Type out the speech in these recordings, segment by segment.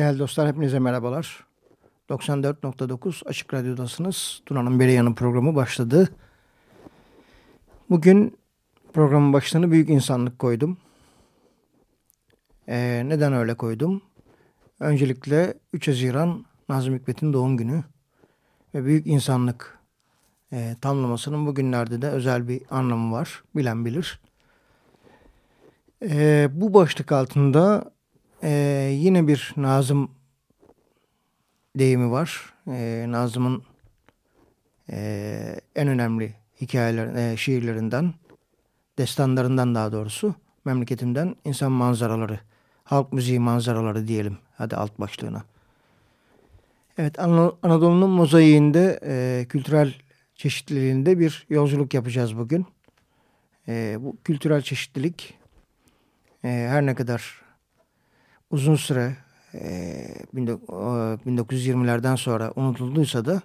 Değerli dostlar hepinize merhabalar. 94.9 Açık Radyo'dasınız. Tuna'nın Beri programı başladı. Bugün programın başlığını büyük insanlık koydum. Ee, neden öyle koydum? Öncelikle 3 Haziran Nazım Hikmet'in doğum günü ve büyük insanlık e, tamlamasının bugünlerde de özel bir anlamı var. Bilen bilir. E, bu başlık altında ee, yine bir Nazım deyimi var. Ee, Nazım'ın e, en önemli hikayeler, e, şiirlerinden, destanlarından daha doğrusu memleketimden insan manzaraları, halk müziği manzaraları diyelim hadi alt başlığına. Evet Anadolu'nun mozaiğinde e, kültürel çeşitliliğinde bir yolculuk yapacağız bugün. E, bu kültürel çeşitlilik e, her ne kadar uzun süre e, 1920'lerden sonra unutulduysa da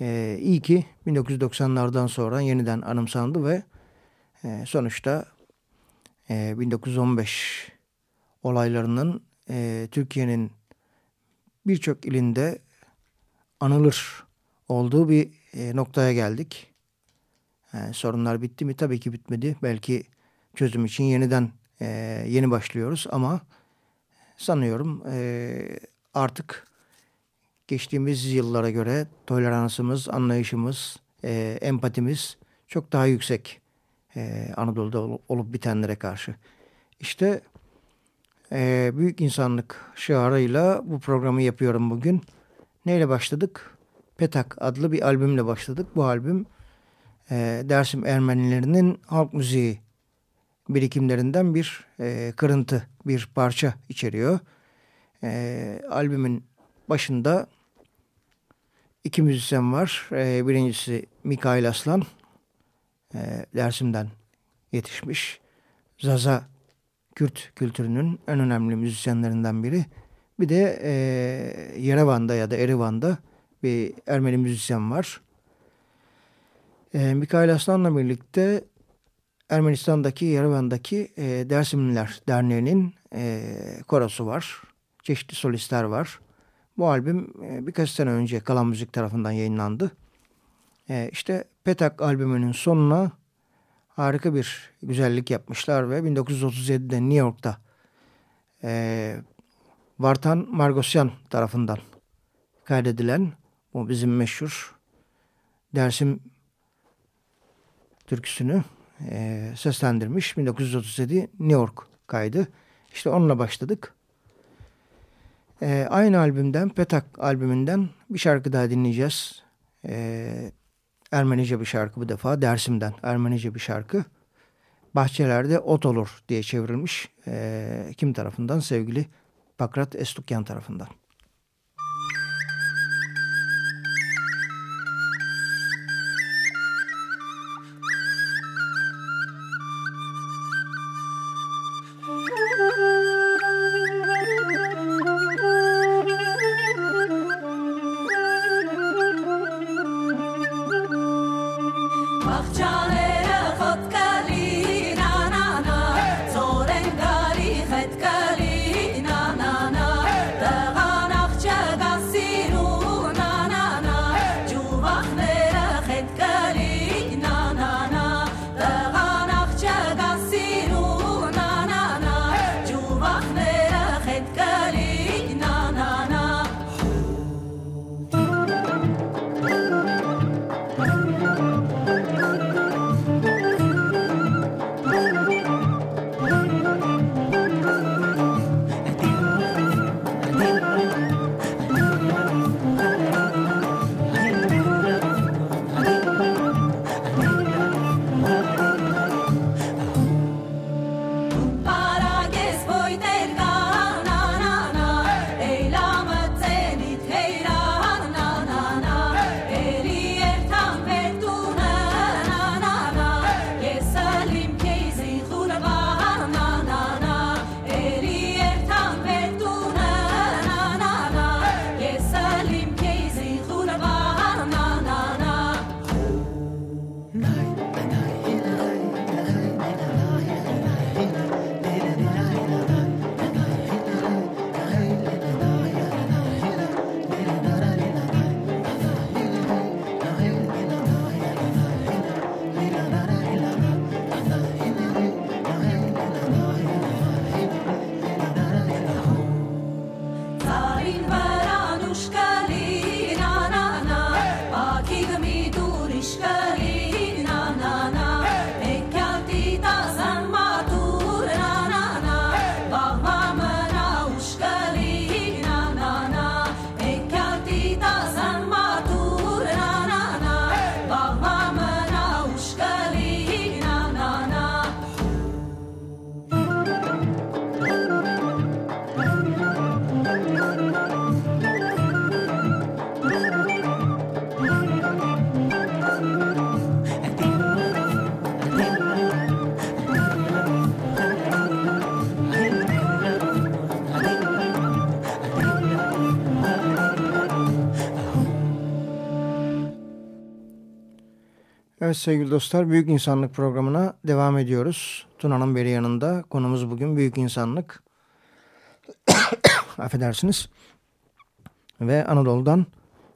e, iyi ki 1990'lardan sonra yeniden anımsandı ve e, sonuçta e, 1915 olaylarının e, Türkiye'nin birçok ilinde anılır olduğu bir e, noktaya geldik. Yani sorunlar bitti mi? Tabii ki bitmedi. Belki çözüm için yeniden e, yeni başlıyoruz ama sanıyorum e, artık geçtiğimiz yıllara göre toleransımız, anlayışımız, e, empatimiz çok daha yüksek e, Anadolu'da olup bitenlere karşı. İşte e, büyük insanlık şiarıyla bu programı yapıyorum bugün. Neyle başladık? Petak adlı bir albümle başladık. Bu albüm e, Dersim Ermenilerinin halk müziği birikimlerinden bir e, kırıntı, bir parça içeriyor. E, albümün başında iki müzisyen var. E, birincisi Mikail Aslan, e, Dersim'den yetişmiş. Zaza Kürt kültürünün en önemli müzisyenlerinden biri. Bir de e, Yerevan'da ya da Erivan'da bir Ermeni müzisyen var. E, Mikail Aslan'la birlikte Ermenistan'daki Yerevan'daki e, Dersimliler Derneği'nin e, korosu var. Çeşitli solistler var. Bu albüm e, birkaç sene önce Kalan Müzik tarafından yayınlandı. E, işte Petak albümünün sonuna harika bir güzellik yapmışlar ve 1937'de New York'ta e, Vartan Margosyan tarafından kaydedilen bu bizim meşhur Dersim türküsünü e, seslendirmiş. 1937 New York kaydı. İşte onunla başladık. E, aynı albümden, Petak albümünden bir şarkı daha dinleyeceğiz. E, Ermenice bir şarkı bu defa. Dersim'den Ermenice bir şarkı. Bahçelerde ot olur diye çevrilmiş. E, kim tarafından? Sevgili Pakrat Estukyan tarafından. Evet sevgili dostlar Büyük İnsanlık programına devam ediyoruz. Tuna'nın beri yanında konumuz bugün Büyük İnsanlık. Affedersiniz. Ve Anadolu'dan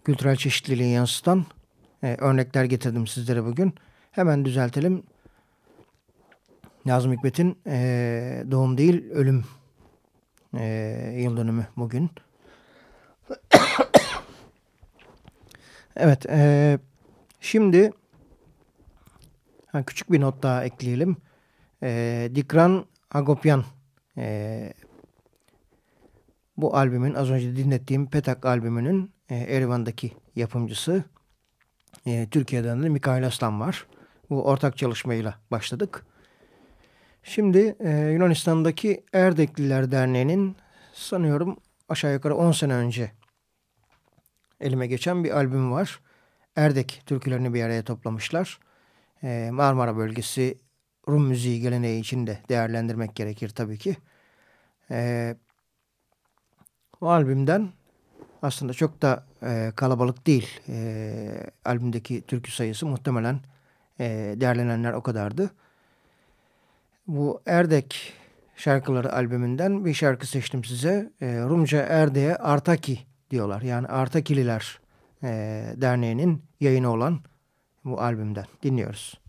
kültürel çeşitliliği yansıtan e, örnekler getirdim sizlere bugün. Hemen düzeltelim. Nazım Hikmet'in e, doğum değil ölüm e, yıl dönümü bugün. evet. E, şimdi ha, küçük bir not daha ekleyelim. E, Dikran Agopyan e, bu albümün az önce dinlettiğim Petak albümünün e, Erivan'daki yapımcısı. E, Türkiye'den de Mikail Aslan var. Bu ortak çalışmayla başladık. Şimdi e, Yunanistan'daki Erdekliler Derneği'nin sanıyorum aşağı yukarı 10 sene önce elime geçen bir albüm var. Erdek türkülerini bir araya toplamışlar. E, Marmara bölgesi Rum müziği geleneği için de değerlendirmek gerekir tabii ki. E, albümden aslında çok da e, kalabalık değil. E, albümdeki türkü sayısı muhtemelen e, değerlenenler o kadardı. Bu Erdek şarkıları albümünden bir şarkı seçtim size. E, Rumca Erde'ye Artaki diyorlar. Yani Artakililer e, Derneği'nin yayını olan bu albümden dinliyoruz.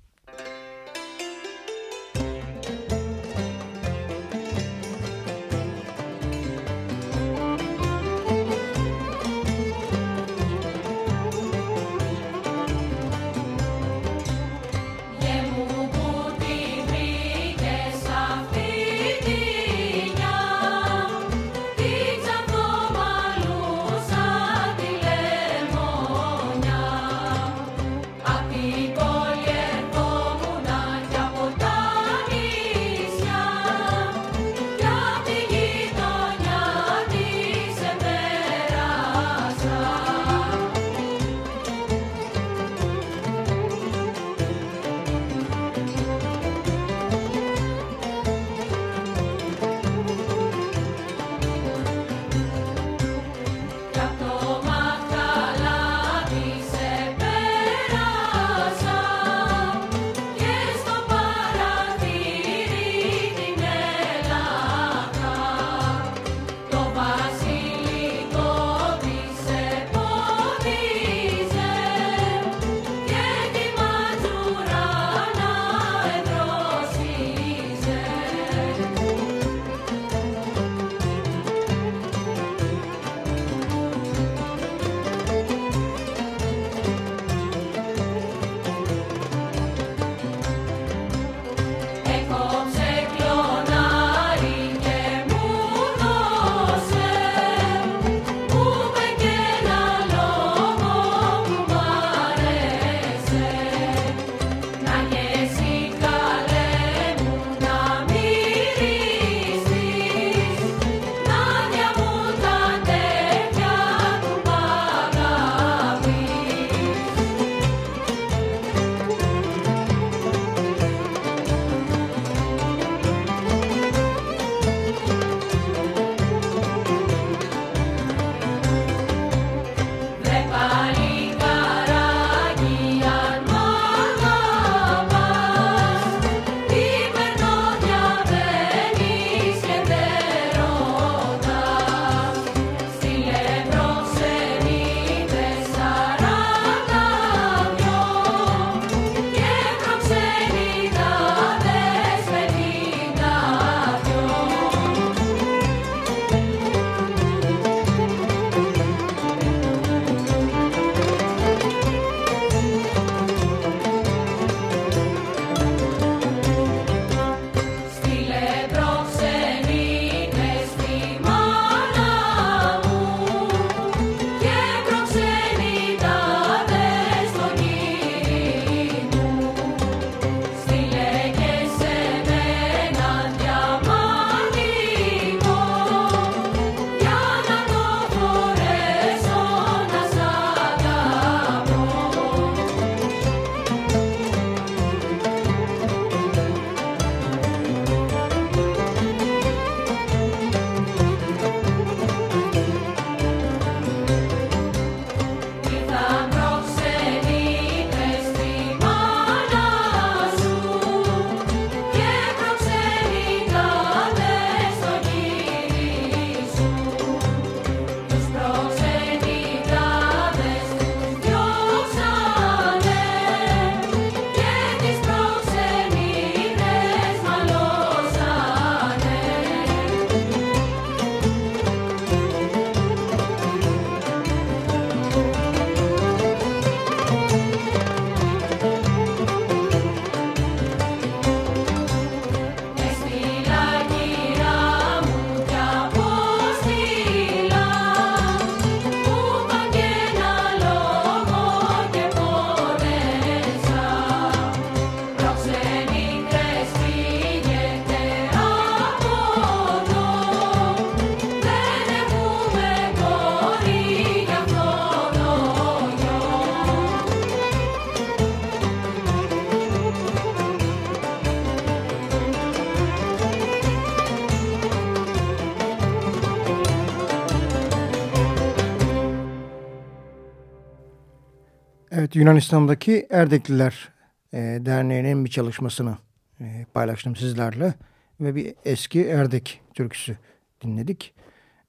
Evet Yunanistan'daki Erdekliler e, Derneği'nin bir çalışmasını e, paylaştım sizlerle. Ve bir eski Erdek türküsü dinledik.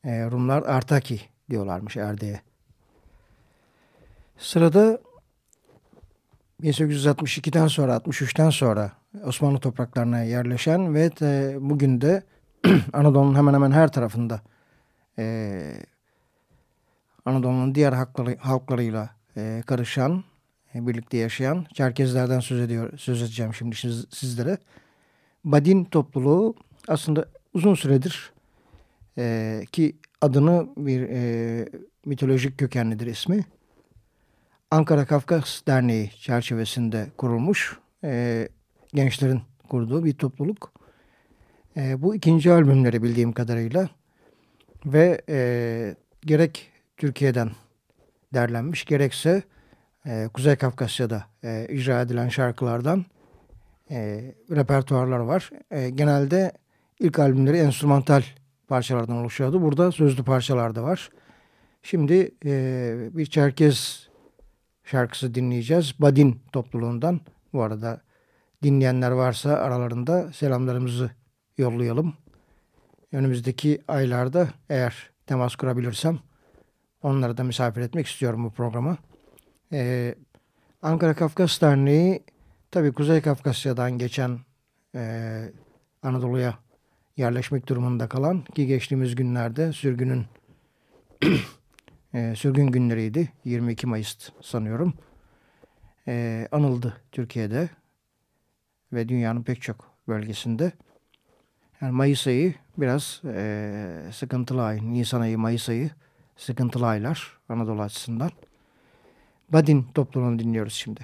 E, Rumlar Artaki diyorlarmış Erdek'e. Sırada 1862'den sonra 63'ten sonra Osmanlı topraklarına yerleşen ve de bugün de Anadolu'nun hemen hemen her tarafında e, Anadolu'nun diğer halkları, halklarıyla e, karışan, e, birlikte yaşayan Çerkezlerden söz ediyor, söz edeceğim şimdi siz, sizlere. Badin topluluğu aslında uzun süredir e, ki adını bir e, mitolojik kökenlidir ismi. Ankara Kafkas Derneği çerçevesinde kurulmuş e, gençlerin kurduğu bir topluluk. E, bu ikinci albümleri bildiğim kadarıyla ve e, gerek Türkiye'den derlenmiş gerekse e, Kuzey Kafkasya'da e, icra edilen şarkılardan e, repertuarlar var. E, genelde ilk albümleri enstrümantal parçalardan oluşuyordu. Burada sözlü parçalar da var. Şimdi e, bir Çerkez şarkısı dinleyeceğiz. Badin topluluğundan. Bu arada dinleyenler varsa aralarında selamlarımızı yollayalım. Önümüzdeki aylarda eğer temas kurabilirsem onları da misafir etmek istiyorum bu programa. Ee, Ankara Kafkas Derneği tabi Kuzey Kafkasya'dan geçen e, Anadolu'ya yerleşmek durumunda kalan ki geçtiğimiz günlerde sürgünün e, sürgün günleriydi. 22 Mayıs sanıyorum. E, anıldı Türkiye'de ve dünyanın pek çok bölgesinde. Yani Mayıs ayı biraz e, sıkıntılı ay. Nisan ayı, Mayıs ayı sıkıntılı aylar Anadolu açısından. Badin topluluğunu dinliyoruz şimdi.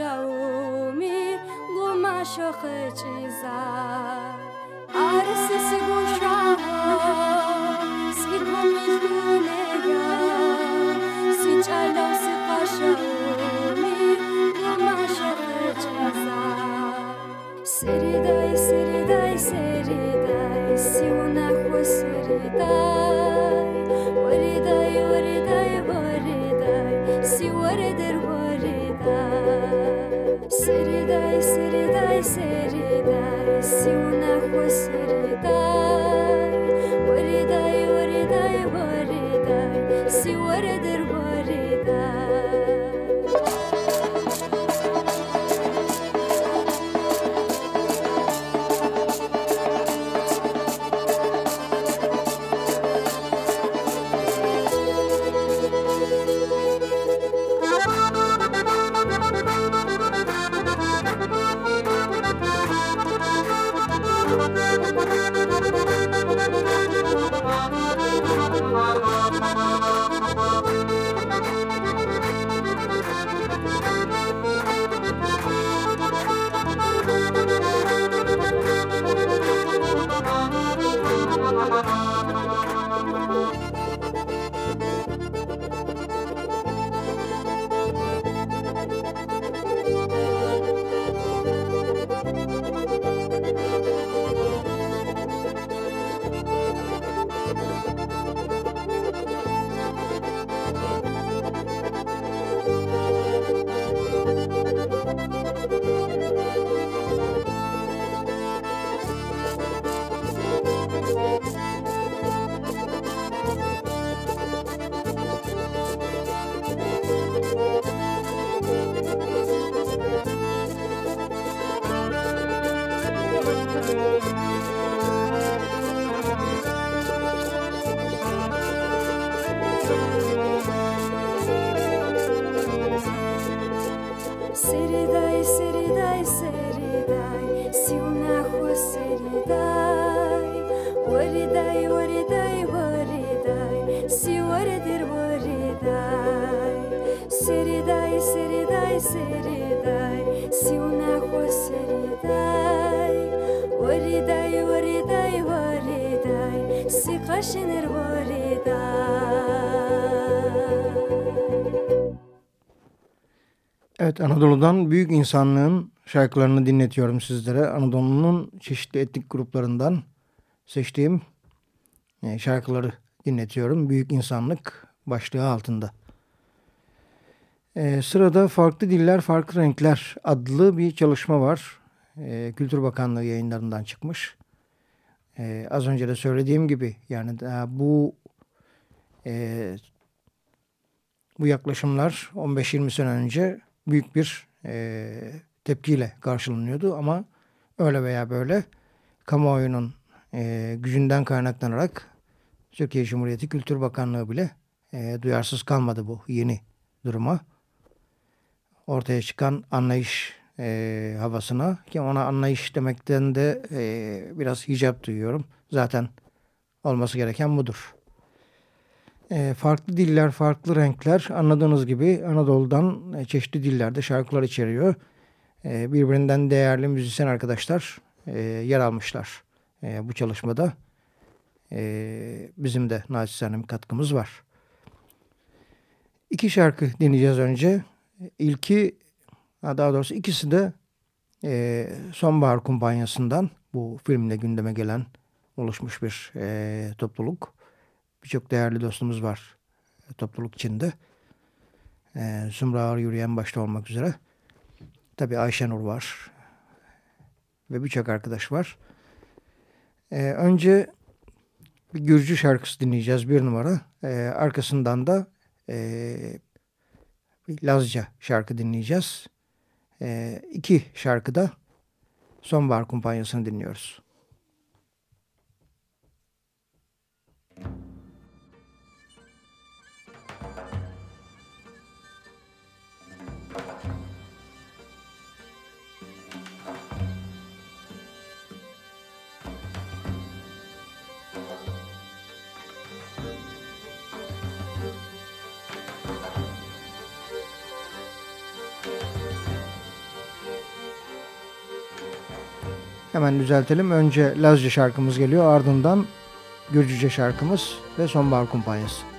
شومی گم شوخ چیزا عرس سگوشا سی کمی دونیا سی چلو سی قشومی گم شوخ چیزا سریدای سریدای سریدای سی اونا خو سریدای وریدای وریدای وریدای سی وردر Seridai, seridai, seridai, si una hua seridai. Waridai, waridai, waridai, si waridir waridai. Evet Anadolu'dan büyük insanlığın şarkılarını dinletiyorum sizlere. Anadolu'nun çeşitli etnik gruplarından seçtiğim e, şarkıları dinletiyorum. Büyük insanlık başlığı altında. Ee, sırada Farklı Diller Farklı Renkler adlı bir çalışma var. Ee, Kültür Bakanlığı yayınlarından çıkmış. Ee, az önce de söylediğim gibi yani bu e, bu yaklaşımlar 15-20 sene önce büyük bir e, tepkiyle karşılanıyordu ama öyle veya böyle kamuoyunun e, gücünden kaynaklanarak Türkiye Cumhuriyeti Kültür Bakanlığı bile e, duyarsız kalmadı bu yeni duruma. Ortaya çıkan anlayış e, havasına ki ona anlayış demekten de e, biraz hicap duyuyorum. Zaten olması gereken budur. E, farklı diller, farklı renkler anladığınız gibi Anadolu'dan e, çeşitli dillerde şarkılar içeriyor. E, birbirinden değerli müzisyen arkadaşlar e, yer almışlar e, bu çalışmada. E, bizim de naçizane katkımız var. İki şarkı dinleyeceğiz önce. İlki, daha doğrusu ikisi de e, Sonbahar Kumpanyası'ndan bu filmle gündeme gelen oluşmuş bir e, topluluk. Birçok değerli dostumuz var e, topluluk içinde. E, Zümra Ağır Yürüyen başta olmak üzere. Tabi Ayşenur var. Ve birçok arkadaş var. E, önce bir Gürcü şarkısı dinleyeceğiz bir numara. E, arkasından da e, Lazca şarkı dinleyeceğiz. E, iki şarkıda Sonbahar Kumpanyası'nı dinliyoruz. Hemen düzeltelim. Önce Lazca şarkımız geliyor. Ardından Gürcüce şarkımız ve Sonbahar Kumpanyası.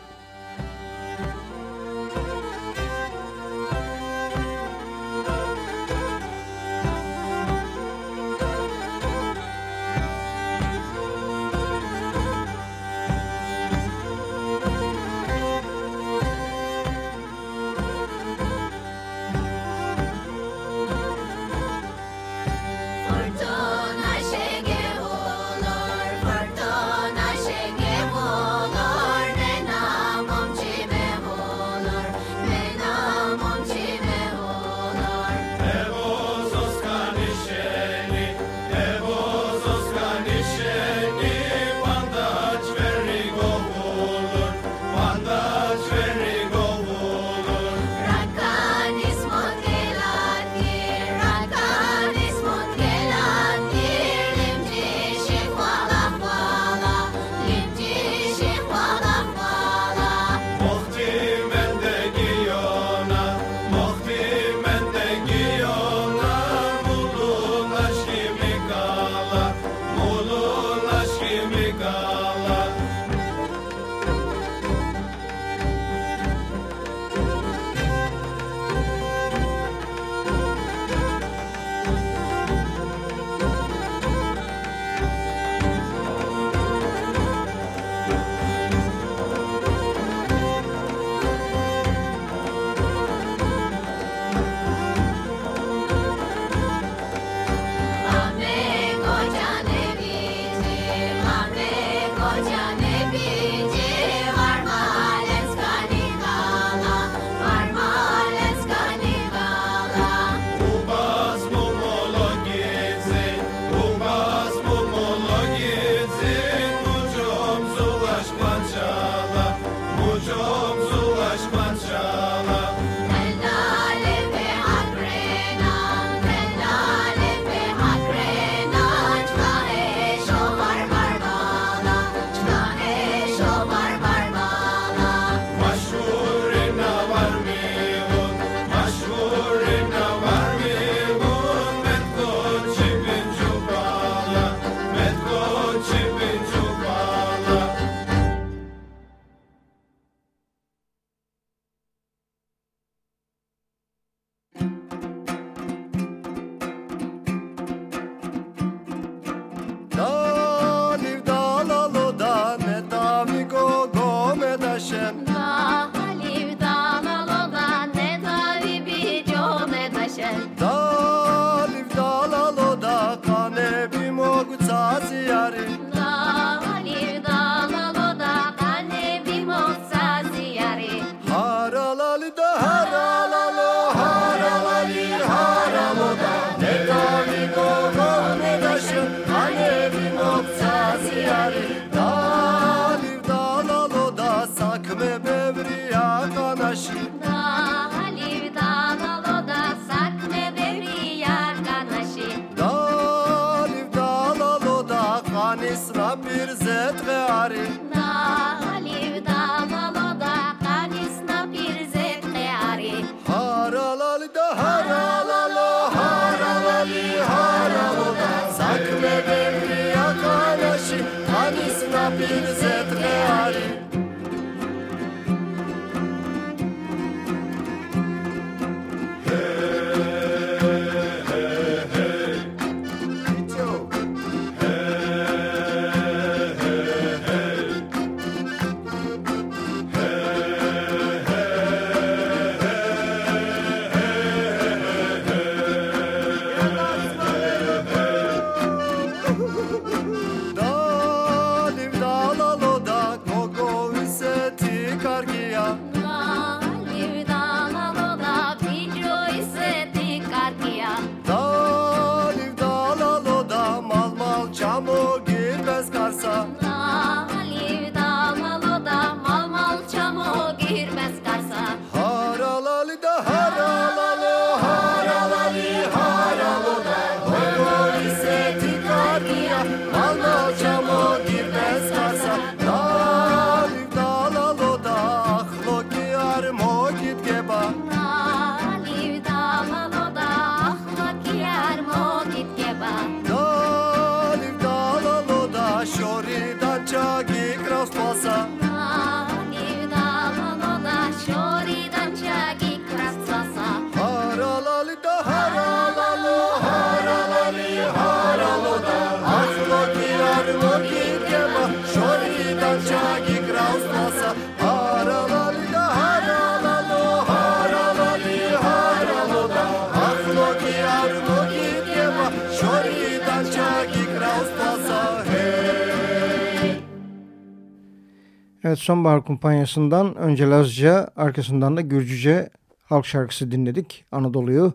Sonbahar Kumpanyası'ndan önce Lazca arkasından da Gürcüce halk şarkısı dinledik. Anadolu'yu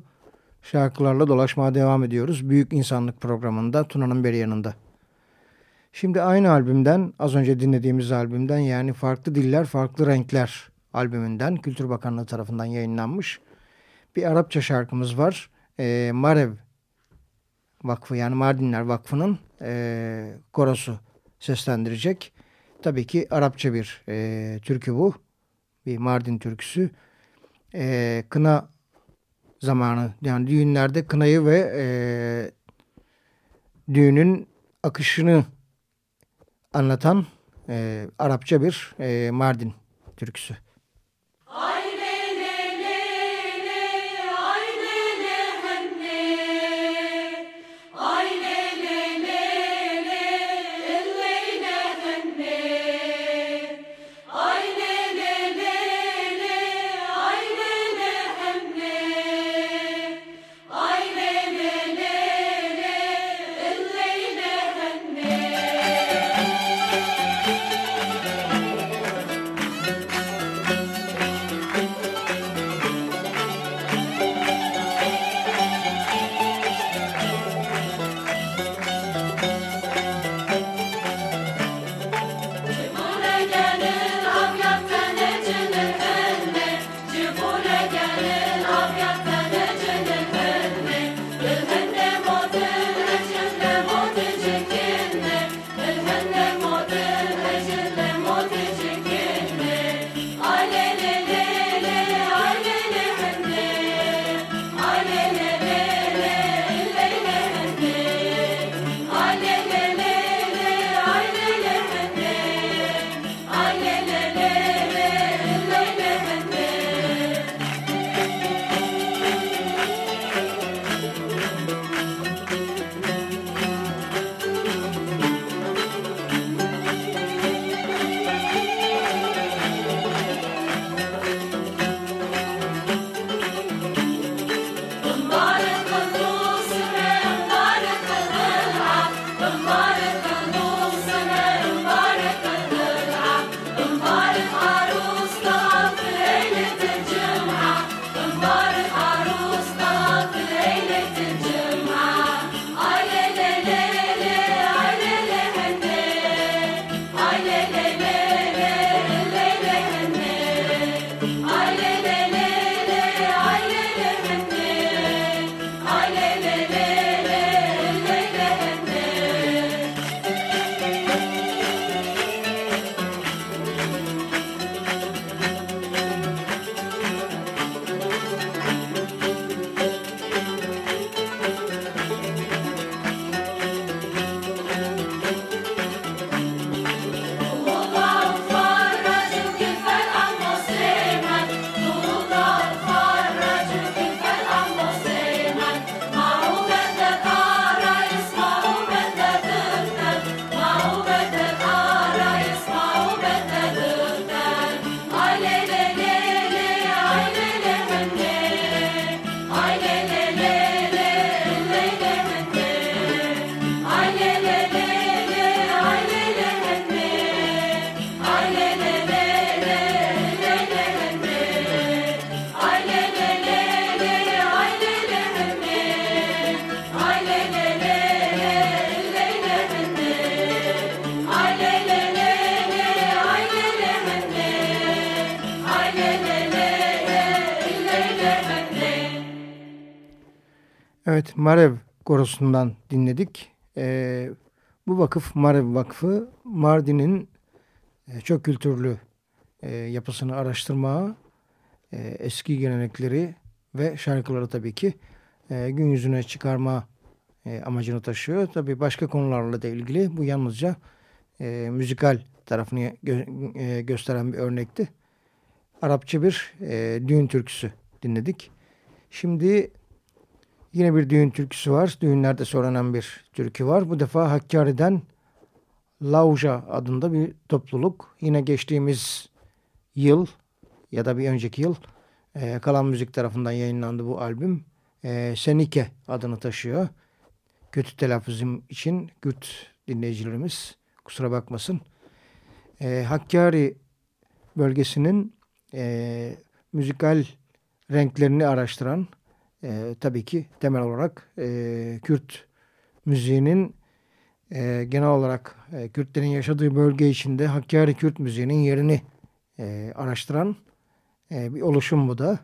şarkılarla dolaşmaya devam ediyoruz. Büyük İnsanlık programında Tuna'nın beri yanında. Şimdi aynı albümden az önce dinlediğimiz albümden yani Farklı Diller Farklı Renkler albümünden Kültür Bakanlığı tarafından yayınlanmış bir Arapça şarkımız var. E, Marev Vakfı yani Mardinler Vakfı'nın e, korosu seslendirecek. Tabii ki Arapça bir e, türkü bu. Bir Mardin türküsü. E, kına zamanı yani düğünlerde kınayı ve e, düğünün akışını anlatan e, Arapça bir e, Mardin türküsü. Evet Marev Korosu'ndan dinledik. Ee, bu vakıf Marev Vakfı Mardin'in e, çok kültürlü e, yapısını araştırmaya, e, eski gelenekleri ve şarkıları tabii ki e, gün yüzüne çıkarma e, amacını taşıyor. Tabii başka konularla da ilgili bu yalnızca e, müzikal tarafını gö e, gösteren bir örnekti. Arapça bir e, düğün türküsü dinledik. Şimdi yine bir düğün türküsü var. Düğünlerde söylenen bir türkü var. Bu defa Hakkari'den Lauja adında bir topluluk. Yine geçtiğimiz yıl ya da bir önceki yıl e, Kalan Müzik tarafından yayınlandı bu albüm. E, Senike adını taşıyor. Kötü telaffuzum için Gürt dinleyicilerimiz kusura bakmasın. E, Hakkari bölgesinin e, müzikal renklerini araştıran e, tabii ki temel olarak e, Kürt müziğinin e, genel olarak e, Kürtlerin yaşadığı bölge içinde Hakkari Kürt müziğinin yerini e, araştıran e, bir oluşum bu da.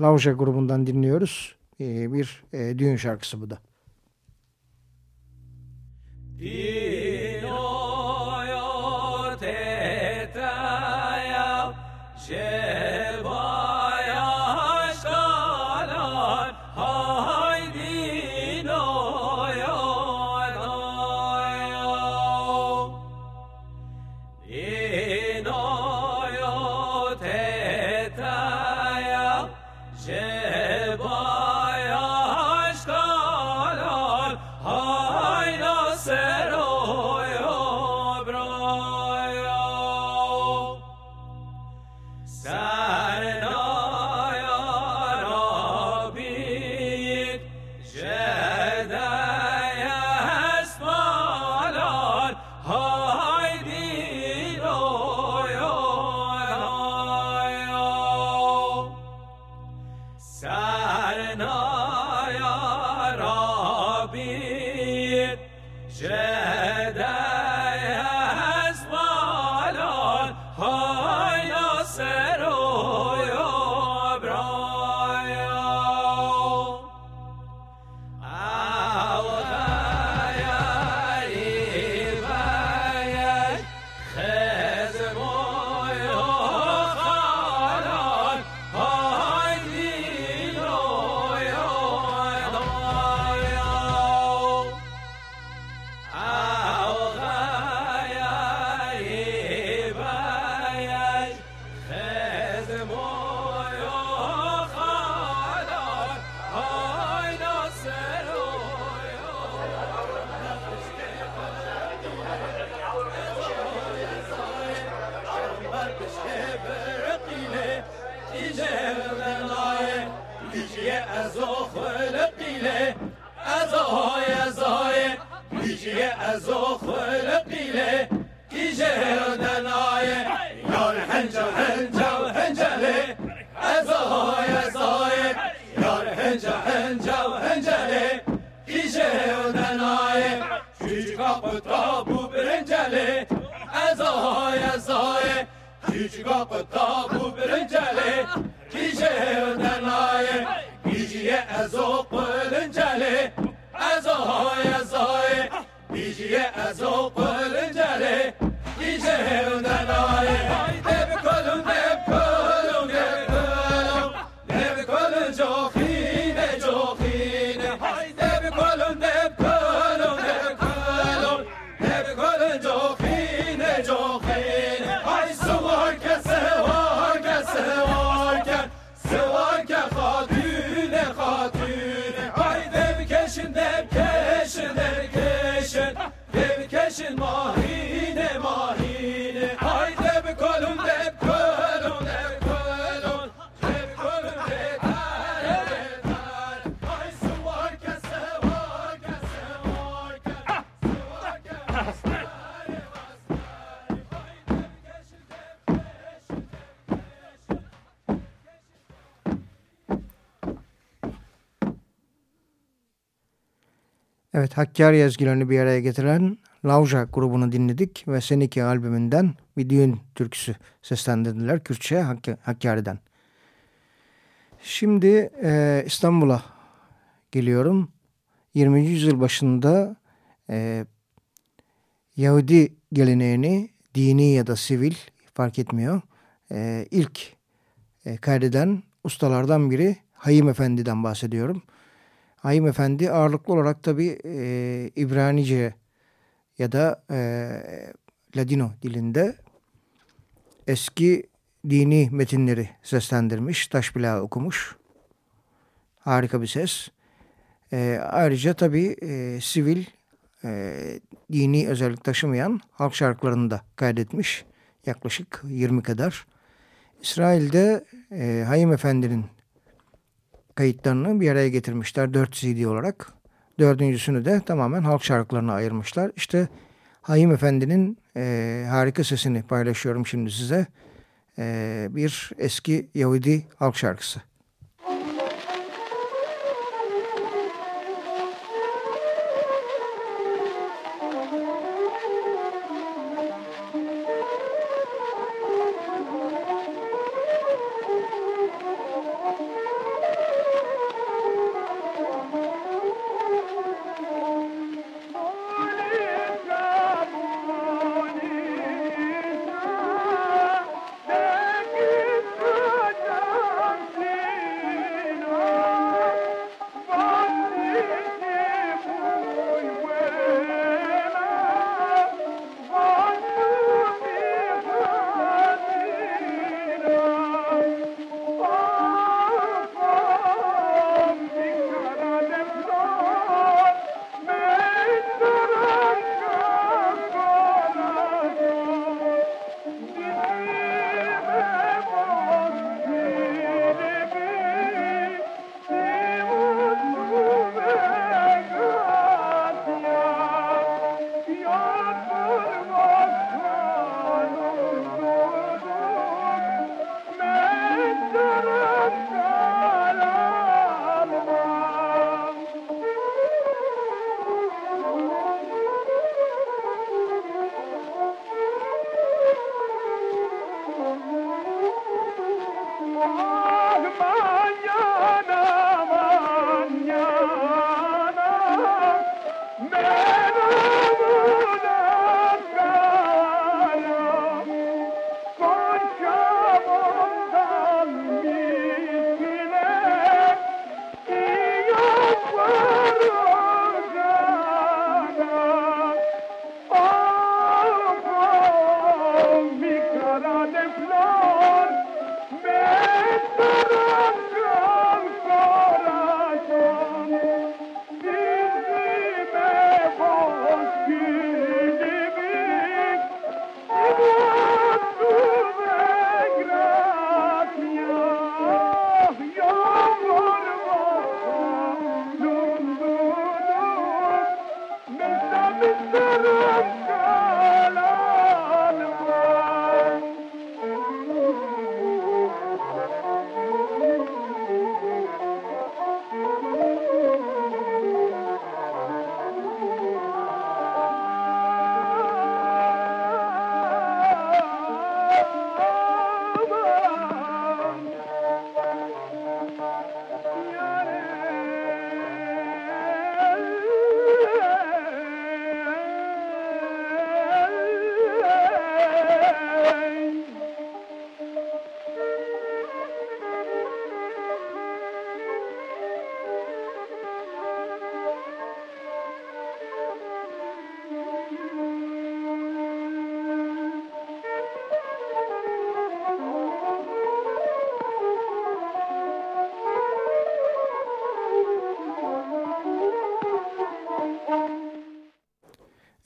Lavja grubundan dinliyoruz. E, bir e, düğün şarkısı bu da. Dino ازای آهای میشه از آخوه Hakkari ezgilerini bir araya getiren Lavja grubunu dinledik ve Seniki albümünden bir düğün türküsü seslendirdiler Kürtçe Hakkari'den. Şimdi e, İstanbul'a geliyorum. 20. yüzyıl başında e, Yahudi geleneğini dini ya da sivil fark etmiyor. E, ilk e, kaydeden ustalardan biri Hayim Efendi'den bahsediyorum. Hayim Efendi ağırlıklı olarak tabi e, İbranice ya da e, Ladino dilinde eski dini metinleri seslendirmiş. Taş plağı okumuş. Harika bir ses. E, ayrıca tabii e, sivil e, dini özellik taşımayan halk şarkılarını da kaydetmiş. Yaklaşık 20 kadar. İsrail'de e, Hayim Efendi'nin kayıtlarını bir araya getirmişler 4 CD olarak. Dördüncüsünü de tamamen halk şarkılarına ayırmışlar. İşte Hayim Efendi'nin e, harika sesini paylaşıyorum şimdi size. E, bir eski Yahudi halk şarkısı.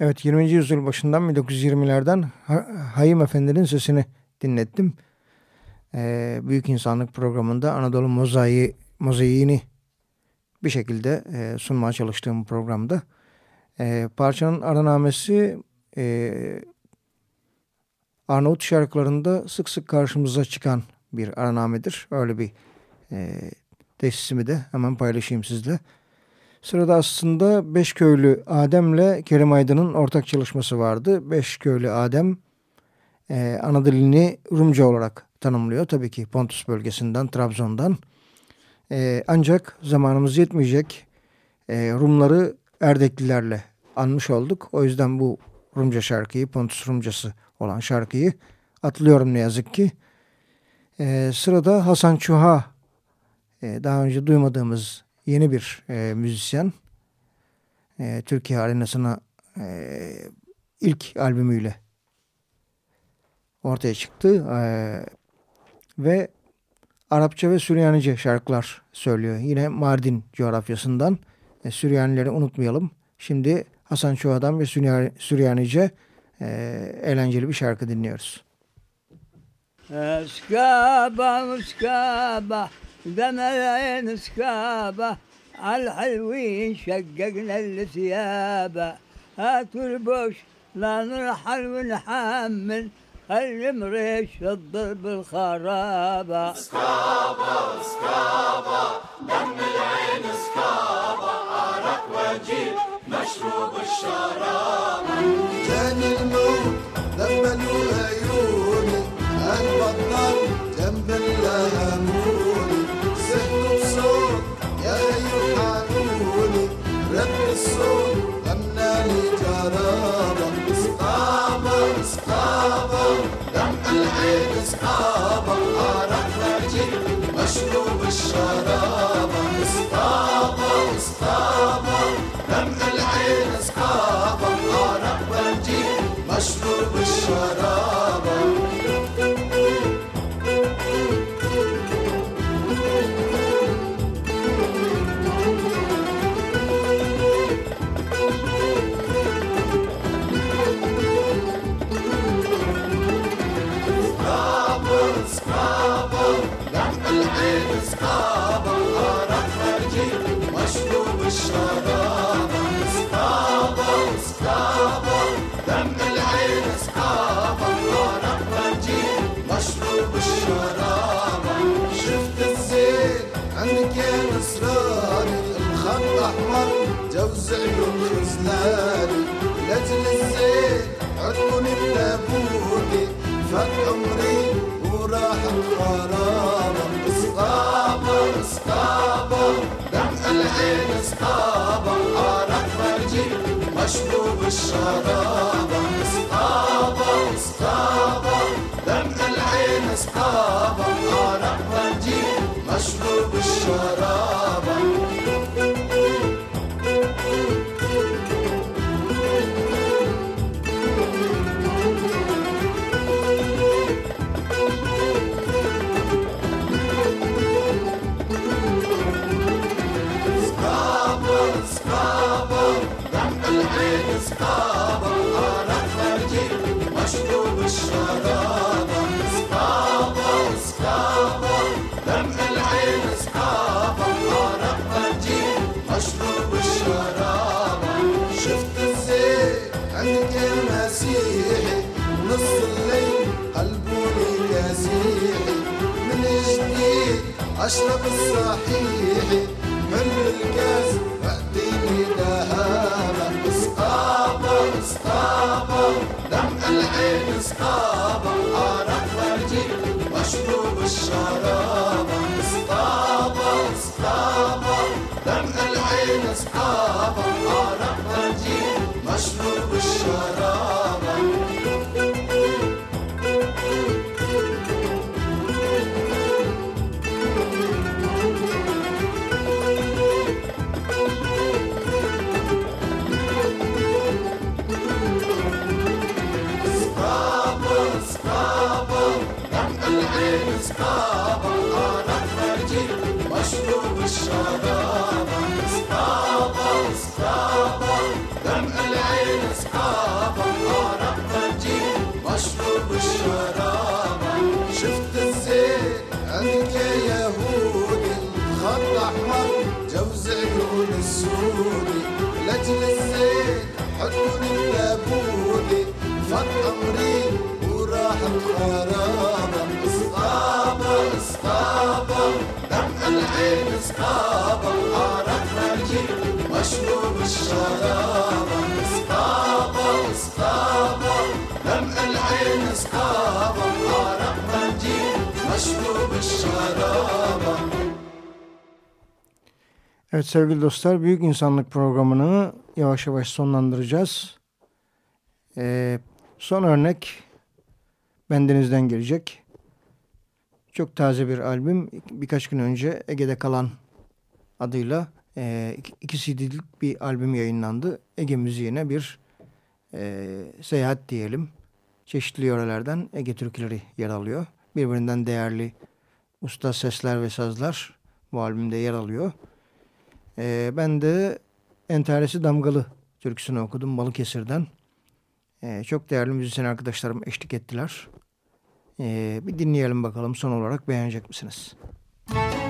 Evet 20. yüzyıl başından 1920'lerden Hayim Efendi'nin sesini dinlettim. Ee, Büyük İnsanlık programında Anadolu mozaiği, mozaiğini bir şekilde e, sunmaya çalıştığım programda. E, parçanın aranamesi e, Arnavut şarkılarında sık sık karşımıza çıkan bir aranamedir. Öyle bir e, tesisimi de hemen paylaşayım sizle. Sırada aslında Beşköylü Adem'le Kerim Aydın'ın ortak çalışması vardı. Beşköylü Adem e, ana Rumca olarak tanımlıyor. Tabii ki Pontus bölgesinden, Trabzon'dan. E, ancak zamanımız yetmeyecek. E, Rumları Erdeklilerle anmış olduk. O yüzden bu Rumca şarkıyı, Pontus Rumcası olan şarkıyı atlıyorum ne yazık ki. E, sırada Hasan Çuha, e, daha önce duymadığımız yeni bir e, müzisyen. E, Türkiye arenasına e, ilk albümüyle ortaya çıktı. E, ve Arapça ve Süryanice şarkılar söylüyor. Yine Mardin coğrafyasından. E, Süryanileri unutmayalım. Şimdi Hasan Çoğadan ve Süryanice e, eğlenceli bir şarkı dinliyoruz. Eskaba, eskaba, دمعين اسكابة عالحلوين شققنا الثيابة. هاتوا البوش لا نرحل ونحمل خلي مريش الضرب الخرابة. اسكابة اسكابة دم العين اسكابة عرق وجيل مشروب الشرابة. جاني الموت لما عيوني البطل جنب اللهموني غرابة إصحابة إصحابة العين مشروب مشروب الرقابة وغرض خارجي مشروب الشرابة سكابة سكابة دم العين سكابة وغرض خارجي مشروب الشرابة شفت الزين عندك يا نسراني الخط أحمر جوز عيون خزلاني لأجل الزين عرقني بلابوني فات عمري وراح الغرابة سقابو سقابو دم العين سقابو عرق فرجي مشبوب الشرابة سقابو سقابو أشرب الصحيح من الكاس اعطيني دهامة إسقابة إسقابة دمع العين إسقابة أعرف فرجي وأشرب الشرابة. إسقابة إسقابة دمع العين إسقابة أعرف فرجي وأشرب الشرابة. سقابة أنا الفرجي مشروب الشرابة سقابة سقابة دمع العين سقابة أنا الفرجي مشروب الشرابة شفت الزين عندك يا يهودي أحمر جوز عيون السودي لجل الزين حلو النابودي فط أمري مشروب الشرابة اسقابة اسقابة دم العين اسقابة عرق فرجي مشروب الشرابة Evet sevgili dostlar Büyük İnsanlık programını yavaş yavaş sonlandıracağız. Ee, son örnek bendenizden gelecek. Çok taze bir albüm. Birkaç gün önce Ege'de Kalan adıyla e, iki CD'lik bir albüm yayınlandı. Ege müziğine bir e, seyahat diyelim. çeşitli yörelerden Ege türküleri yer alıyor. Birbirinden değerli usta sesler ve sazlar bu albümde yer alıyor. Ee, ben de Enteresi Damgalı türküsünü okudum Balıkesir'den. Ee, çok değerli müzisyen arkadaşlarım eşlik ettiler. Ee, bir dinleyelim bakalım son olarak beğenecek misiniz? Müzik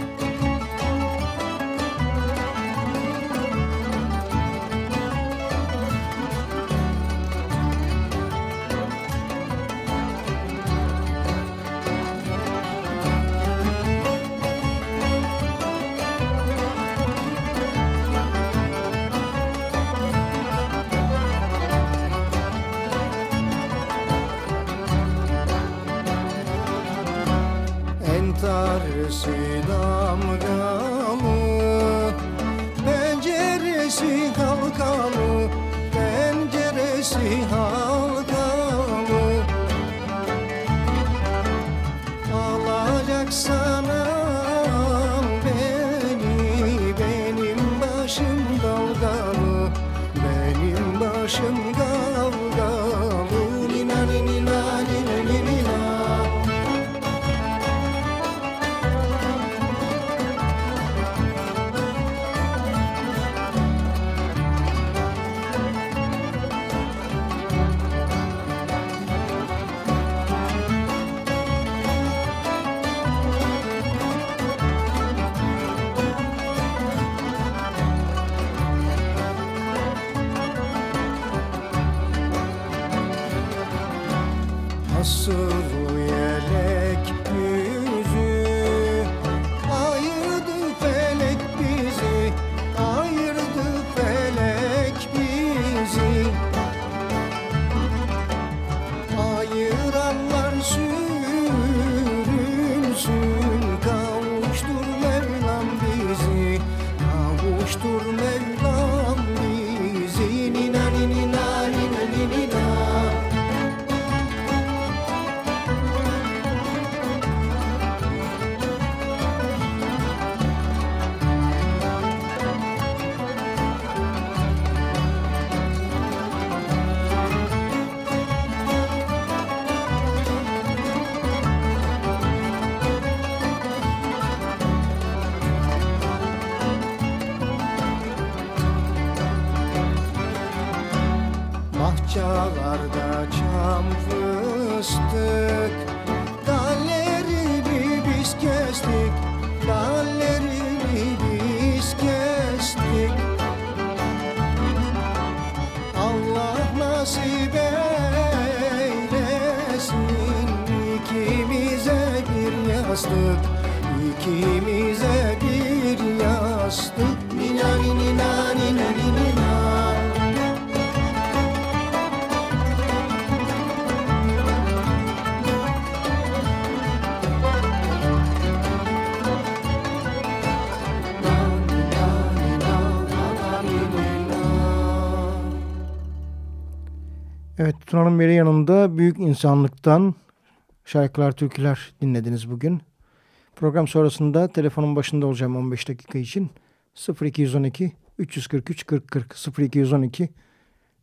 Evet Tuna'nın beri yanında büyük insanlıktan şarkılar, türküler dinlediniz bugün. Program sonrasında telefonun başında olacağım 15 dakika için. 0212 343 40 40 0212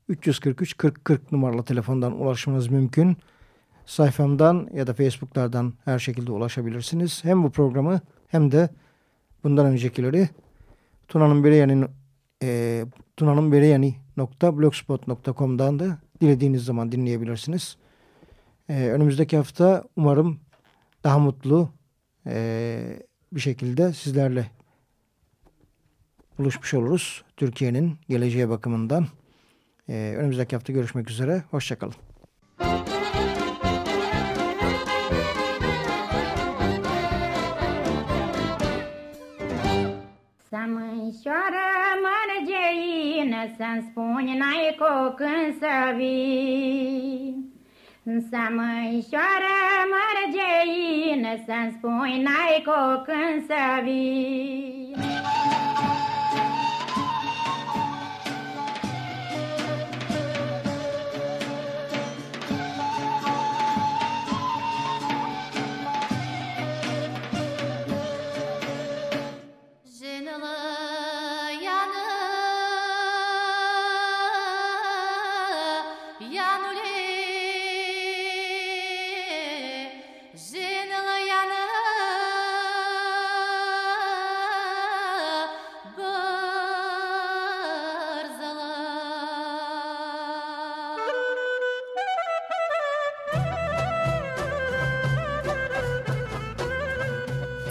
343 40 40 numaralı telefondan ulaşmanız mümkün. Sayfamdan ya da Facebook'lardan her şekilde ulaşabilirsiniz. Hem bu programı hem de bundan öncekileri Tuna'nın Bereyani e, Tuna'nın Bereyani.blogspot.com'dan da dilediğiniz zaman dinleyebilirsiniz. Ee, önümüzdeki hafta umarım daha mutlu e, bir şekilde sizlerle buluşmuş oluruz. Türkiye'nin geleceğe bakımından. Ee, önümüzdeki hafta görüşmek üzere. Hoşçakalın. Să-mi spuni n-ai cu când să vii. Să măișoară mărgeină Să-mi spui n-ai cu când să vii